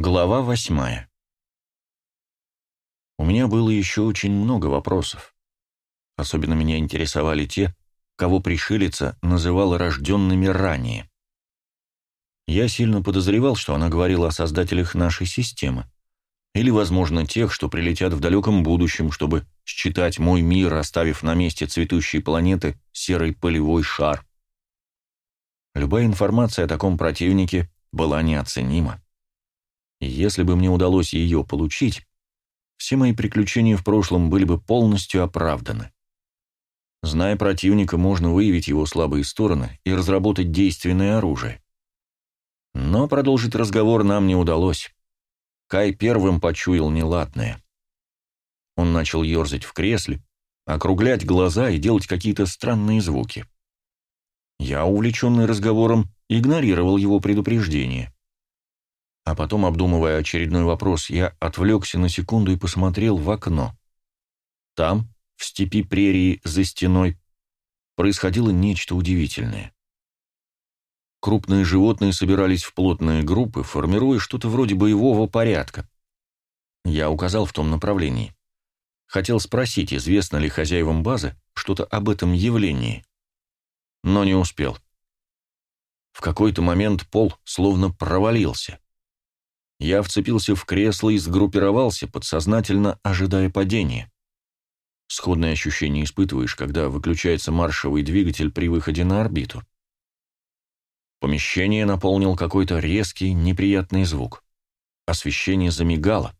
Глава восьмая. У меня было еще очень много вопросов. Особенно меня интересовали те, кого пришелица называла рожденными ранее. Я сильно подозревал, что она говорила о создателях нашей системы. Или, возможно, тех, что прилетят в далеком будущем, чтобы считать мой мир, оставив на месте цветущей планеты серый полевой шар. Любая информация о таком противнике была неоценима. Если бы мне удалось ее получить, все мои приключения в прошлом были бы полностью оправданы. Зная противника, можно выявить его слабые стороны и разработать действенное оружие. Но продолжить разговор нам не удалось. Кай первым почуял неладное. Он начал ерзать в кресле, округлять глаза и делать какие-то странные звуки. Я, увлеченный разговором, игнорировал его предупреждение. А потом, обдумывая очередной вопрос, я отвлекся на секунду и посмотрел в окно. Там, в степи прерии за стеной, происходило нечто удивительное. Крупные животные собирались в плотные группы, формируя что-то вроде боевого порядка. Я указал в том направлении. Хотел спросить, известно ли хозяевам базы что-то об этом явлении. Но не успел. В какой-то момент пол словно провалился. Я вцепился в кресло и сгруппировался, подсознательно ожидая падения. Сходное ощущение испытываешь, когда выключается маршевый двигатель при выходе на орбиту. Помещение наполнил какой-то резкий, неприятный звук. Освещение замигало.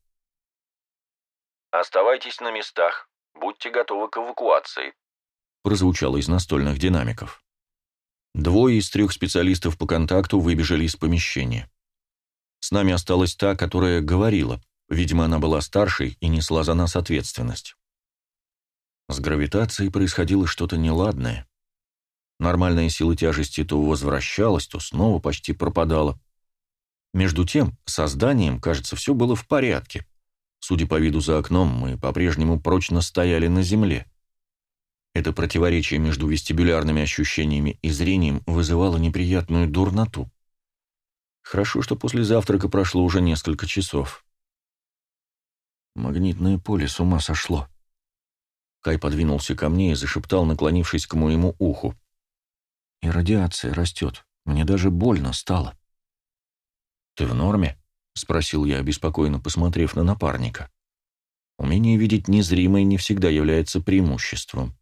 «Оставайтесь на местах. Будьте готовы к эвакуации», прозвучало из настольных динамиков. Двое из трех специалистов по контакту выбежали из помещения. С нами осталась та, которая говорила. Видимо, она была старшей и несла за нас ответственность. С гравитацией происходило что-то неладное. Нормальная сила тяжести то возвращалась, то снова почти пропадала. Между тем, со зданием, кажется, все было в порядке. Судя по виду за окном, мы по-прежнему прочно стояли на земле. Это противоречие между вестибулярными ощущениями и зрением вызывало неприятную дурноту. Хорошо, что после завтрака прошло уже несколько часов. Магнитное поле с ума сошло. Кай подвинулся ко мне и зашептал, наклонившись к моему уху. И радиация растет. Мне даже больно стало. «Ты в норме?» — спросил я, обеспокоенно посмотрев на напарника. Умение видеть незримое не всегда является преимуществом.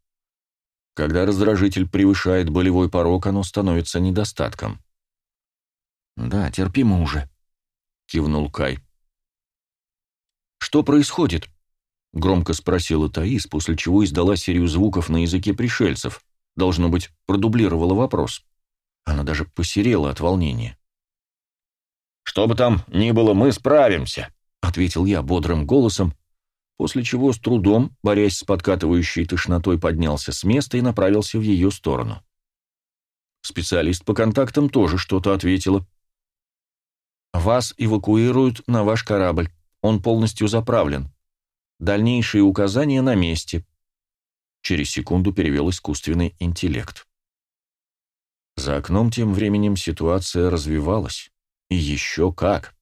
Когда раздражитель превышает болевой порог, оно становится недостатком. «Да, терпимо уже», — кивнул Кай. «Что происходит?» — громко спросила Таис, после чего издала серию звуков на языке пришельцев. Должно быть, продублировала вопрос. Она даже посерела от волнения. «Что бы там ни было, мы справимся», — ответил я бодрым голосом, после чего с трудом, борясь с подкатывающей тошнотой, поднялся с места и направился в ее сторону. Специалист по контактам тоже что-то ответила, вас эвакуируют на ваш корабль. Он полностью заправлен. Дальнейшие указания на месте. Через секунду перевел искусственный интеллект. За окном тем временем ситуация развивалась. И еще как.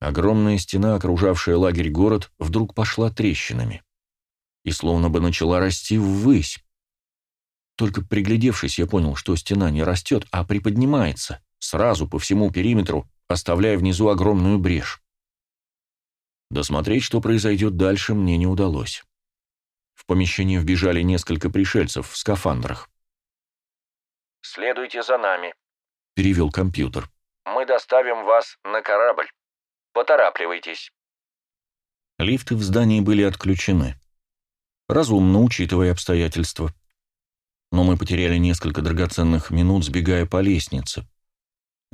Огромная стена, окружавшая лагерь город, вдруг пошла трещинами. И словно бы начала расти ввысь. Только приглядевшись, я понял, что стена не растет, а приподнимается, сразу по всему периметру, оставляя внизу огромную брешь. Досмотреть, что произойдет дальше, мне не удалось. В помещение вбежали несколько пришельцев в скафандрах. «Следуйте за нами», — перевел компьютер. «Мы доставим вас на корабль. Поторапливайтесь». Лифты в здании были отключены. Разумно, учитывая обстоятельства. Но мы потеряли несколько драгоценных минут, сбегая по лестнице.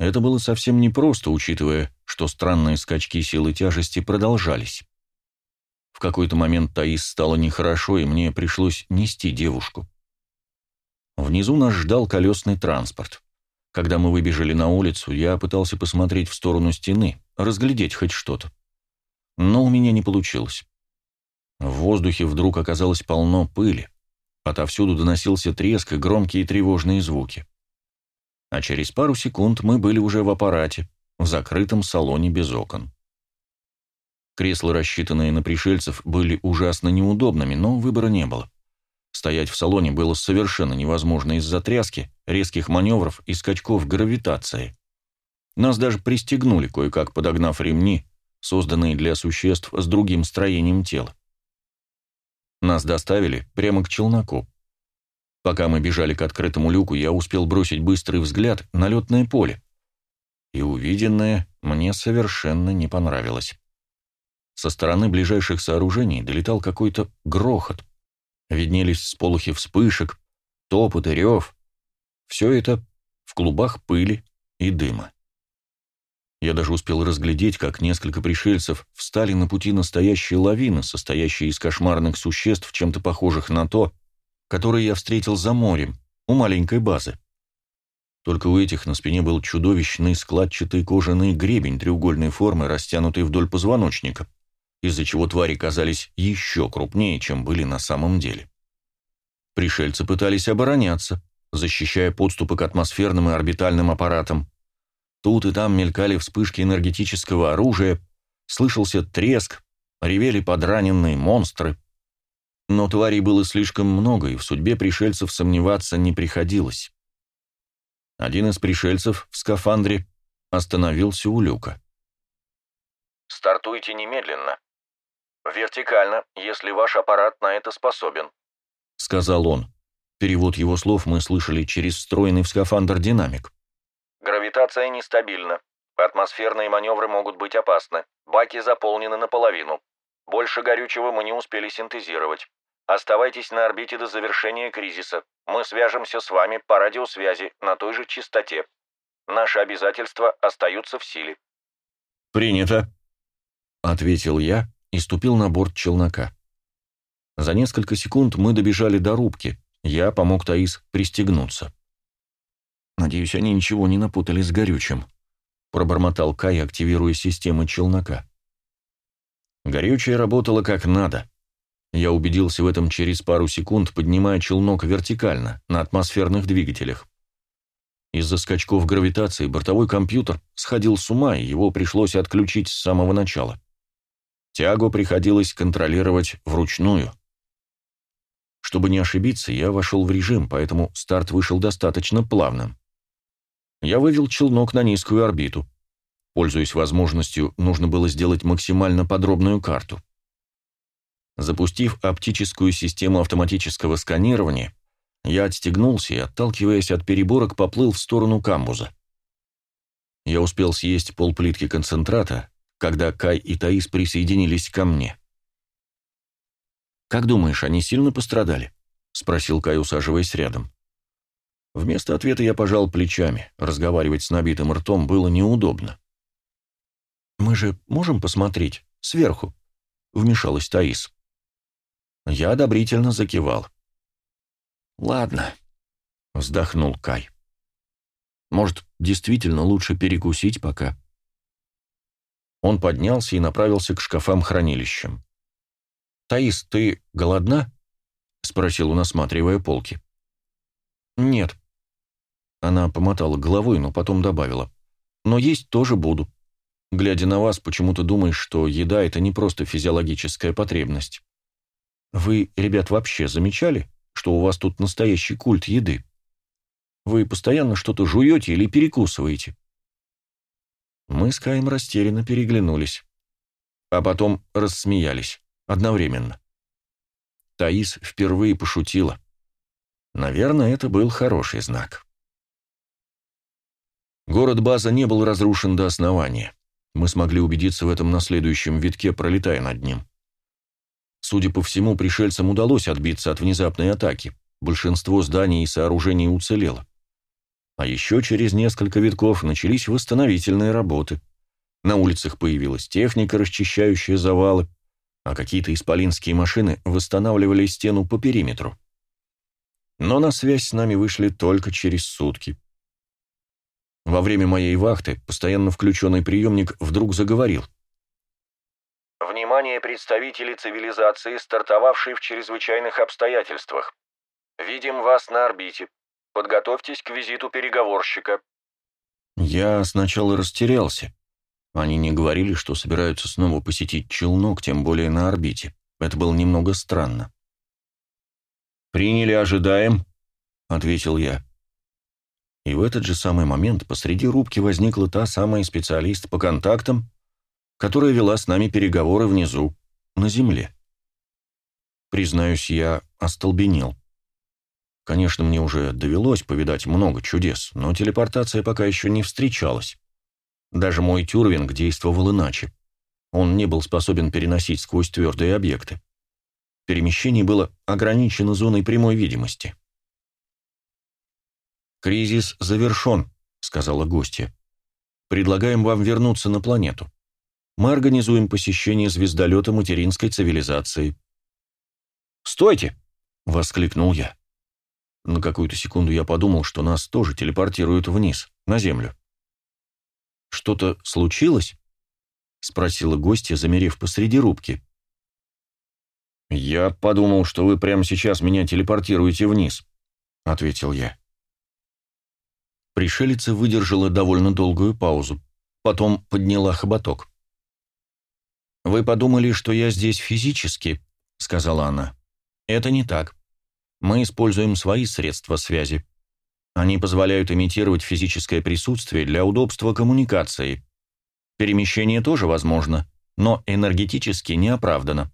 Это было совсем непросто, учитывая, что странные скачки силы тяжести продолжались. В какой-то момент Таис стало нехорошо, и мне пришлось нести девушку. Внизу нас ждал колесный транспорт. Когда мы выбежали на улицу, я пытался посмотреть в сторону стены, разглядеть хоть что-то. Но у меня не получилось. В воздухе вдруг оказалось полно пыли. Отовсюду доносился треск и громкие тревожные звуки а через пару секунд мы были уже в аппарате, в закрытом салоне без окон. Кресла, рассчитанные на пришельцев, были ужасно неудобными, но выбора не было. Стоять в салоне было совершенно невозможно из-за тряски, резких маневров и скачков гравитации. Нас даже пристегнули, кое-как подогнав ремни, созданные для существ с другим строением тела. Нас доставили прямо к челноку. Пока мы бежали к открытому люку, я успел бросить быстрый взгляд на летное поле. И увиденное мне совершенно не понравилось. Со стороны ближайших сооружений долетал какой-то грохот. Виднелись сполохи вспышек, топот и рев. Все это в клубах пыли и дыма. Я даже успел разглядеть, как несколько пришельцев встали на пути настоящей лавины, состоящей из кошмарных существ, чем-то похожих на то, которое я встретил за морем, у маленькой базы. Только у этих на спине был чудовищный складчатый кожаный гребень треугольной формы, растянутый вдоль позвоночника из-за чего твари казались еще крупнее, чем были на самом деле. Пришельцы пытались обороняться, защищая подступы к атмосферным и орбитальным аппаратам. Тут и там мелькали вспышки энергетического оружия, слышался треск, ревели подраненные монстры. Но тварей было слишком много, и в судьбе пришельцев сомневаться не приходилось. Один из пришельцев в скафандре остановился у люка. «Стартуйте немедленно», «Вертикально, если ваш аппарат на это способен», — сказал он. Перевод его слов мы слышали через встроенный в скафандр динамик. «Гравитация нестабильна. Атмосферные маневры могут быть опасны. Баки заполнены наполовину. Больше горючего мы не успели синтезировать. Оставайтесь на орбите до завершения кризиса. Мы свяжемся с вами по радиосвязи на той же частоте. Наши обязательства остаются в силе». «Принято», — ответил я и ступил на борт челнока. За несколько секунд мы добежали до рубки. Я помог Таис пристегнуться. «Надеюсь, они ничего не напутали с горючим», — пробормотал Кай, активируя системы челнока. Горючее работало как надо. Я убедился в этом через пару секунд, поднимая челнок вертикально, на атмосферных двигателях. Из-за скачков гравитации бортовой компьютер сходил с ума, и его пришлось отключить с самого начала. Тягу приходилось контролировать вручную. Чтобы не ошибиться, я вошел в режим, поэтому старт вышел достаточно плавным. Я вывел челнок на низкую орбиту. Пользуясь возможностью, нужно было сделать максимально подробную карту. Запустив оптическую систему автоматического сканирования, я отстегнулся и, отталкиваясь от переборок, поплыл в сторону камбуза. Я успел съесть полплитки концентрата, когда Кай и Таис присоединились ко мне. «Как думаешь, они сильно пострадали?» — спросил Кай, усаживаясь рядом. Вместо ответа я пожал плечами. Разговаривать с набитым ртом было неудобно. «Мы же можем посмотреть? Сверху?» — вмешалась Таис. Я одобрительно закивал. «Ладно», — вздохнул Кай. «Может, действительно лучше перекусить пока?» Он поднялся и направился к шкафам-хранилищам. «Таис, ты голодна?» — спросил он, осматривая полки. «Нет». Она помотала головой, но потом добавила. «Но есть тоже буду. Глядя на вас, почему-то думаешь, что еда — это не просто физиологическая потребность. Вы, ребят, вообще замечали, что у вас тут настоящий культ еды? Вы постоянно что-то жуете или перекусываете?» Мы с Каем растерянно переглянулись. А потом рассмеялись. Одновременно. Таис впервые пошутила. Наверное, это был хороший знак. Город-база не был разрушен до основания. Мы смогли убедиться в этом на следующем витке, пролетая над ним. Судя по всему, пришельцам удалось отбиться от внезапной атаки. Большинство зданий и сооружений уцелело. А еще через несколько витков начались восстановительные работы. На улицах появилась техника, расчищающая завалы, а какие-то исполинские машины восстанавливали стену по периметру. Но на связь с нами вышли только через сутки. Во время моей вахты постоянно включенный приемник вдруг заговорил. «Внимание, представители цивилизации, стартовавшие в чрезвычайных обстоятельствах. Видим вас на орбите. Подготовьтесь к визиту переговорщика». Я сначала растерялся. Они не говорили, что собираются снова посетить челнок, тем более на орбите. Это было немного странно. «Приняли, ожидаем», — ответил я. И в этот же самый момент посреди рубки возникла та самая специалист по контактам, которая вела с нами переговоры внизу, на земле. Признаюсь, я остолбенел. Конечно, мне уже довелось повидать много чудес, но телепортация пока еще не встречалась. Даже мой тюрвинг действовал иначе. Он не был способен переносить сквозь твердые объекты. Перемещение было ограничено зоной прямой видимости. «Кризис завершен», — сказала гостья. «Предлагаем вам вернуться на планету. Мы организуем посещение звездолета материнской цивилизации». «Стойте!» — воскликнул я. На какую-то секунду я подумал, что нас тоже телепортируют вниз, на Землю. «Что-то случилось?» — спросила гостья, замерев посреди рубки. «Я подумал, что вы прямо сейчас меня телепортируете вниз», — ответил я. Пришелица выдержала довольно долгую паузу, потом подняла хоботок. «Вы подумали, что я здесь физически?» — сказала она. «Это не так. Мы используем свои средства связи. Они позволяют имитировать физическое присутствие для удобства коммуникации. Перемещение тоже возможно, но энергетически не оправдано.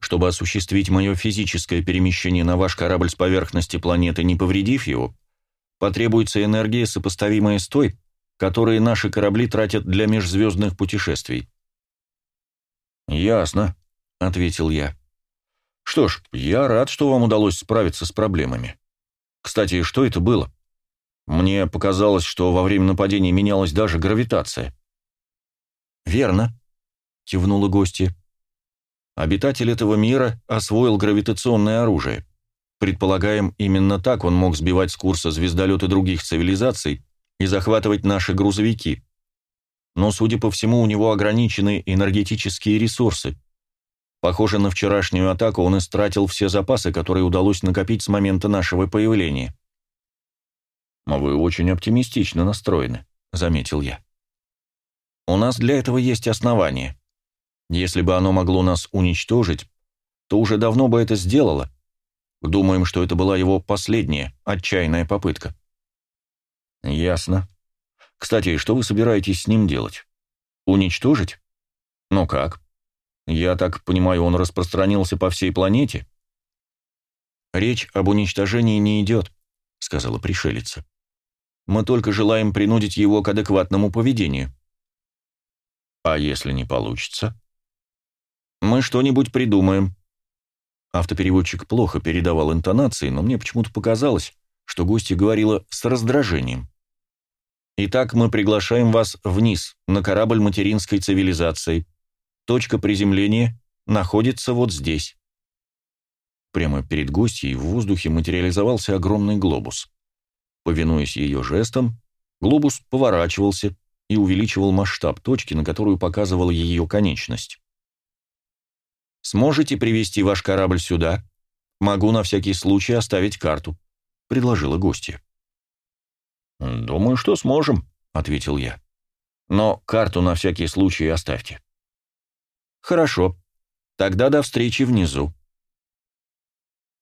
Чтобы осуществить мое физическое перемещение на ваш корабль с поверхности планеты, не повредив его, потребуется энергия, сопоставимая с той, которую наши корабли тратят для межзвездных путешествий. «Ясно», — ответил я. «Что ж, я рад, что вам удалось справиться с проблемами. Кстати, что это было? Мне показалось, что во время нападения менялась даже гравитация». «Верно», — кивнула гостья. «Обитатель этого мира освоил гравитационное оружие. Предполагаем, именно так он мог сбивать с курса звездолеты других цивилизаций и захватывать наши грузовики. Но, судя по всему, у него ограничены энергетические ресурсы. Похоже, на вчерашнюю атаку он истратил все запасы, которые удалось накопить с момента нашего появления. «Вы очень оптимистично настроены», — заметил я. «У нас для этого есть основания. Если бы оно могло нас уничтожить, то уже давно бы это сделало. Думаем, что это была его последняя, отчаянная попытка». «Ясно. Кстати, что вы собираетесь с ним делать? Уничтожить? Ну как?» Я так понимаю, он распространился по всей планете? Речь об уничтожении не идет, сказала пришелица. Мы только желаем принудить его к адекватному поведению. А если не получится? Мы что-нибудь придумаем. Автопереводчик плохо передавал интонации, но мне почему-то показалось, что гостья говорила с раздражением. Итак, мы приглашаем вас вниз, на корабль материнской цивилизации. Точка приземления находится вот здесь. Прямо перед гостьей в воздухе материализовался огромный глобус. Повинуясь ее жестам, глобус поворачивался и увеличивал масштаб точки, на которую показывала ее конечность. «Сможете привести ваш корабль сюда? Могу на всякий случай оставить карту», — предложила гостья. «Думаю, что сможем», — ответил я. «Но карту на всякий случай оставьте». «Хорошо. Тогда до встречи внизу».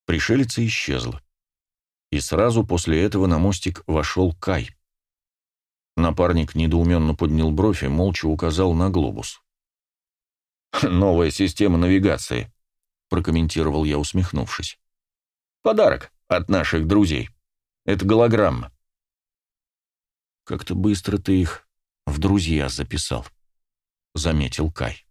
Пришелица исчезла. И сразу после этого на мостик вошел Кай. Напарник недоуменно поднял бровь и молча указал на глобус. «Новая система навигации», — прокомментировал я, усмехнувшись. «Подарок от наших друзей. Это голограмма». «Как-то быстро ты их в друзья записал», — заметил Кай.